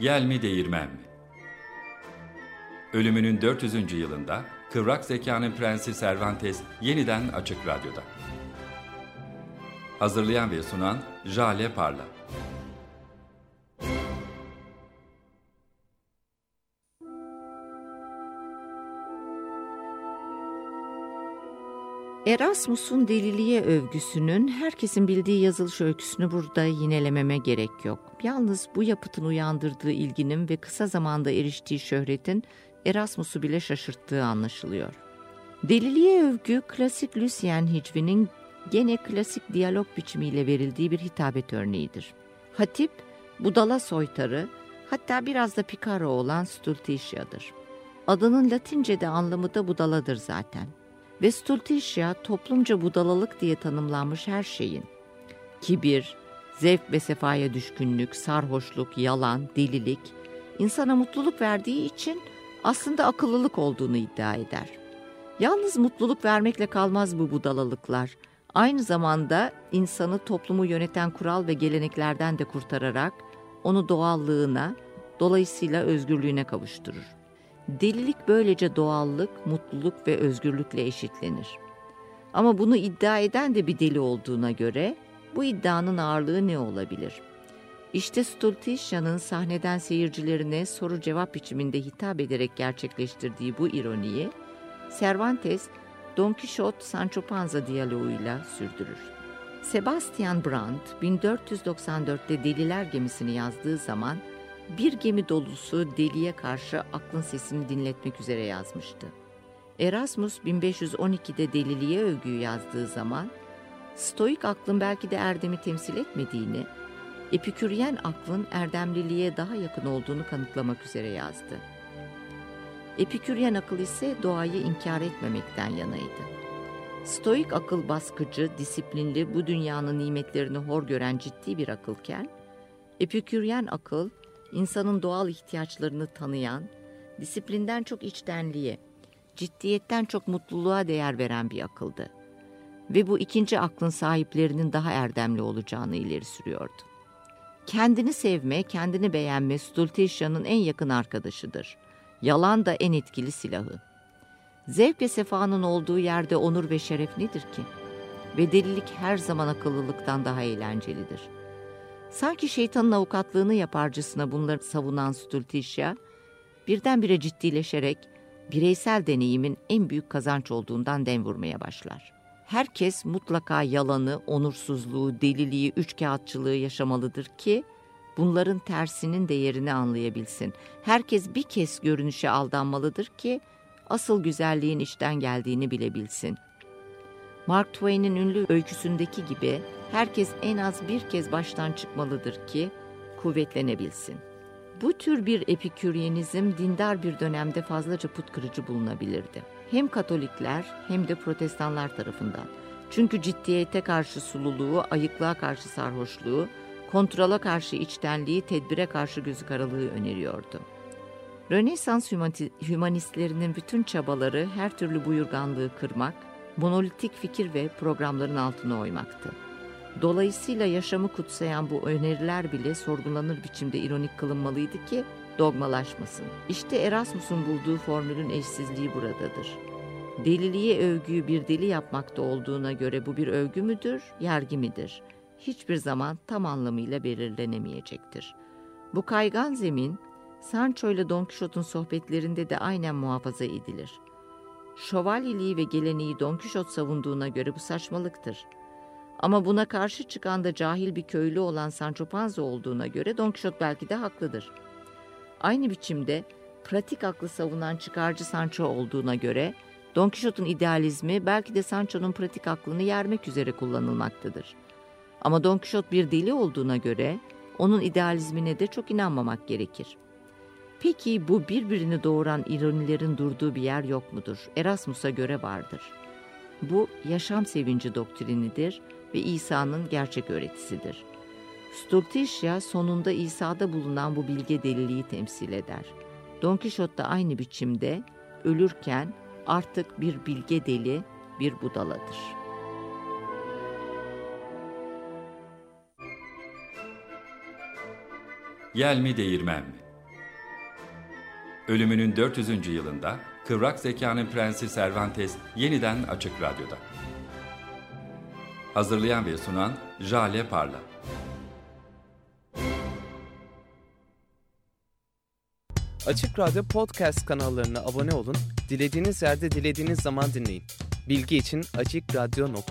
Yel mi değirmen mi? Ölümünün 400. yılında Kıvrak Zekanın Prensi Cervantes yeniden Açık Radyo'da. Hazırlayan ve sunan Jale Parla. Erasmus'un deliliğe övgüsünün herkesin bildiği yazılış öyküsünü burada yinelememe gerek yok. Yalnız bu yapıtın uyandırdığı ilginin ve kısa zamanda eriştiği şöhretin Erasmus'u bile şaşırttığı anlaşılıyor. Deliliğe övgü klasik Lucien hicvinin gene klasik diyalog biçimiyle verildiği bir hitabet örneğidir. Hatip, budala soytarı, hatta biraz da Picaro olan Stultitia'dır. Adının Latince'de anlamı da budaladır zaten. Ve Stultitia toplumca budalalık diye tanımlanmış her şeyin. Kibir, zevk ve sefaya düşkünlük, sarhoşluk, yalan, delilik, insana mutluluk verdiği için aslında akıllılık olduğunu iddia eder. Yalnız mutluluk vermekle kalmaz bu budalalıklar. Aynı zamanda insanı toplumu yöneten kural ve geleneklerden de kurtararak onu doğallığına, dolayısıyla özgürlüğüne kavuşturur. Delilik böylece doğallık, mutluluk ve özgürlükle eşitlenir. Ama bunu iddia eden de bir deli olduğuna göre bu iddianın ağırlığı ne olabilir? İşte Stultitia'nın sahneden seyircilerine soru cevap biçiminde hitap ederek gerçekleştirdiği bu ironiyi Cervantes, Don Quixote Sancho Panza diyaloğuyla sürdürür. Sebastian Brandt 1494'te Deliler gemisini yazdığı zaman bir gemi dolusu deliye karşı aklın sesini dinletmek üzere yazmıştı. Erasmus 1512'de deliliğe övgüyü yazdığı zaman stoik aklın belki de erdemi temsil etmediğini, epiküryen aklın erdemliliğe daha yakın olduğunu kanıtlamak üzere yazdı. Epiküryen akıl ise doğayı inkar etmemekten yanaydı. Stoik akıl baskıcı, disiplinli, bu dünyanın nimetlerini hor gören ciddi bir akılken, epiküryen akıl insanın doğal ihtiyaçlarını tanıyan, disiplinden çok içtenliğe, ciddiyetten çok mutluluğa değer veren bir akıldı. Ve bu ikinci aklın sahiplerinin daha erdemli olacağını ileri sürüyordu. Kendini sevme, kendini beğenme Stultitia'nın en yakın arkadaşıdır. Yalan da en etkili silahı. Zevk ve sefanın olduğu yerde onur ve şeref nedir ki? Ve delilik her zaman akıllılıktan daha eğlencelidir.'' Sanki şeytanın avukatlığını yaparcasına bunları savunan Stultitia, birdenbire ciddileşerek bireysel deneyimin en büyük kazanç olduğundan dem vurmaya başlar. Herkes mutlaka yalanı, onursuzluğu, deliliği, üçkağıtçılığı yaşamalıdır ki bunların tersinin değerini anlayabilsin. Herkes bir kez görünüşe aldanmalıdır ki asıl güzelliğin içten geldiğini bilebilsin. Mark Twain'in ünlü öyküsündeki gibi herkes en az bir kez baştan çıkmalıdır ki kuvvetlenebilsin. Bu tür bir epiküryenizm dindar bir dönemde fazlaca put kırıcı bulunabilirdi. Hem Katolikler hem de Protestanlar tarafından. Çünkü ciddiyete karşı sululuğu, ayıklığa karşı sarhoşluğu, kontrola karşı içtenliği, tedbire karşı gözü karalığı öneriyordu. Rönesans hümanistlerinin bütün çabaları her türlü buyurganlığı kırmak, monolitik fikir ve programların altına oymaktı. Dolayısıyla yaşamı kutsayan bu öneriler bile sorgulanır biçimde ironik kılınmalıydı ki dogmalaşmasın. İşte Erasmus'un bulduğu formülün eşsizliği buradadır. Deliliğe övgüyü bir deli yapmakta olduğuna göre bu bir övgü müdür, yergi midir? Hiçbir zaman tam anlamıyla belirlenemeyecektir. Bu kaygan zemin, Sancho ile Don Quixote'un sohbetlerinde de aynen muhafaza edilir. Şövalyeliği ve geleneği Don Quixote savunduğuna göre bu saçmalıktır.'' Ama buna karşı çıkan da cahil bir köylü olan Sancho Panza olduğuna göre Don Quixote belki de haklıdır. Aynı biçimde pratik aklı savunan çıkarcı Sancho olduğuna göre Don Quixote'un idealizmi belki de Sancho'nun pratik aklını yermek üzere kullanılmaktadır. Ama Don Quixote bir deli olduğuna göre onun idealizmine de çok inanmamak gerekir. Peki bu birbirini doğuran ironilerin durduğu bir yer yok mudur? Erasmus'a göre vardır. Bu yaşam sevinci doktrinidir ve İsa'nın gerçek öğretisidir. Stultitia sonunda İsa'da bulunan bu bilge deliliği temsil eder. Don Quixote da aynı biçimde ölürken artık bir bilge deli, bir budaladır. Yel mi değirmen mi? Ölümünün 400. yılında Kıvrak Zekanın Prensi Cervantes yeniden Açık Radyo'da. Hazırlayan ve sunan Jale Parla. Açık Radyo Podcast kanallarına abone olun, dilediğiniz yerde dilediğiniz zaman dinleyin. Bilgi için açıkradyo.com